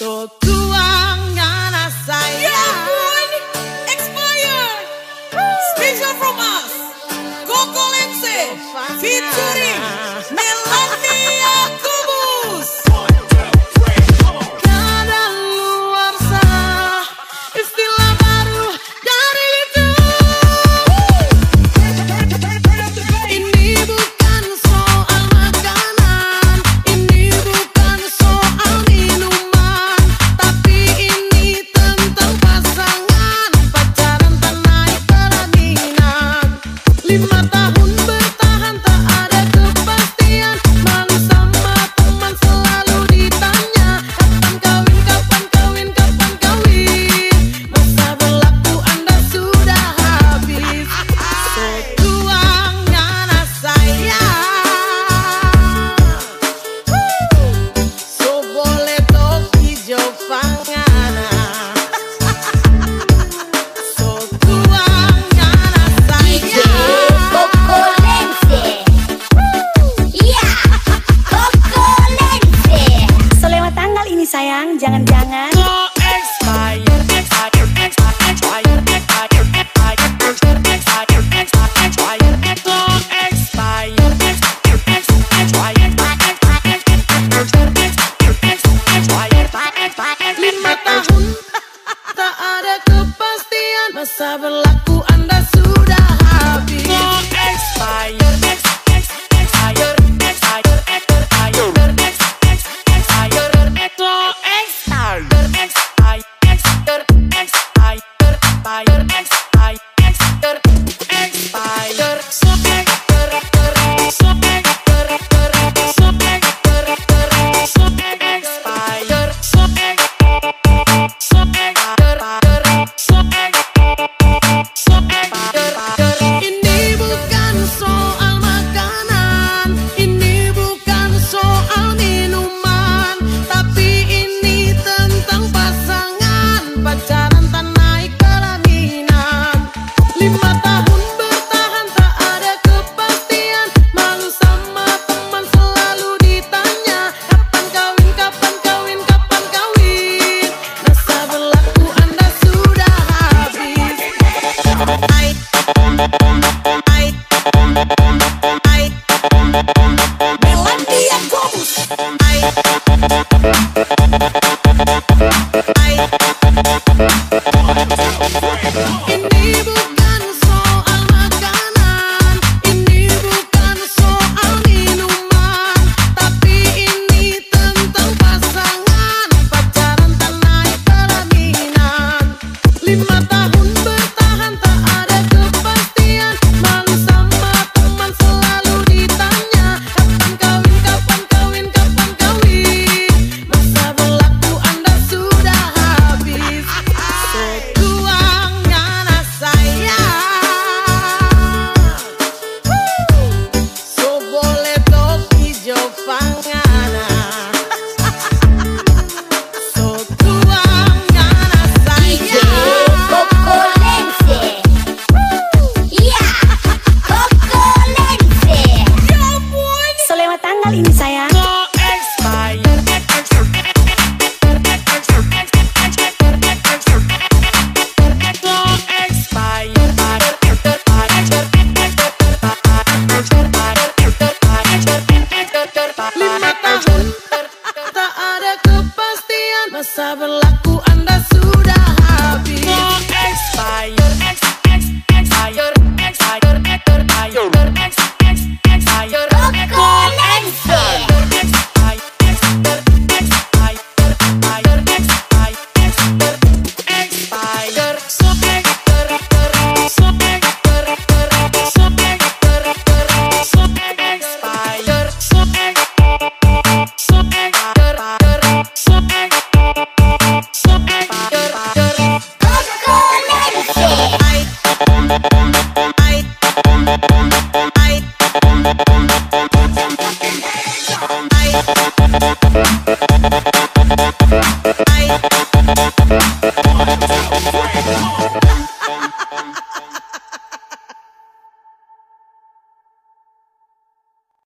So tuang nana saya. Yeah, boy. Expire. Special from us. Coco Lense. Featuring Melania. lima tahun sayang, jangan-jangan. Lima tahun tak ada kepastian masa berlalu Uh-huh. Sah berlaku Thank.